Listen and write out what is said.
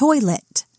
toilet.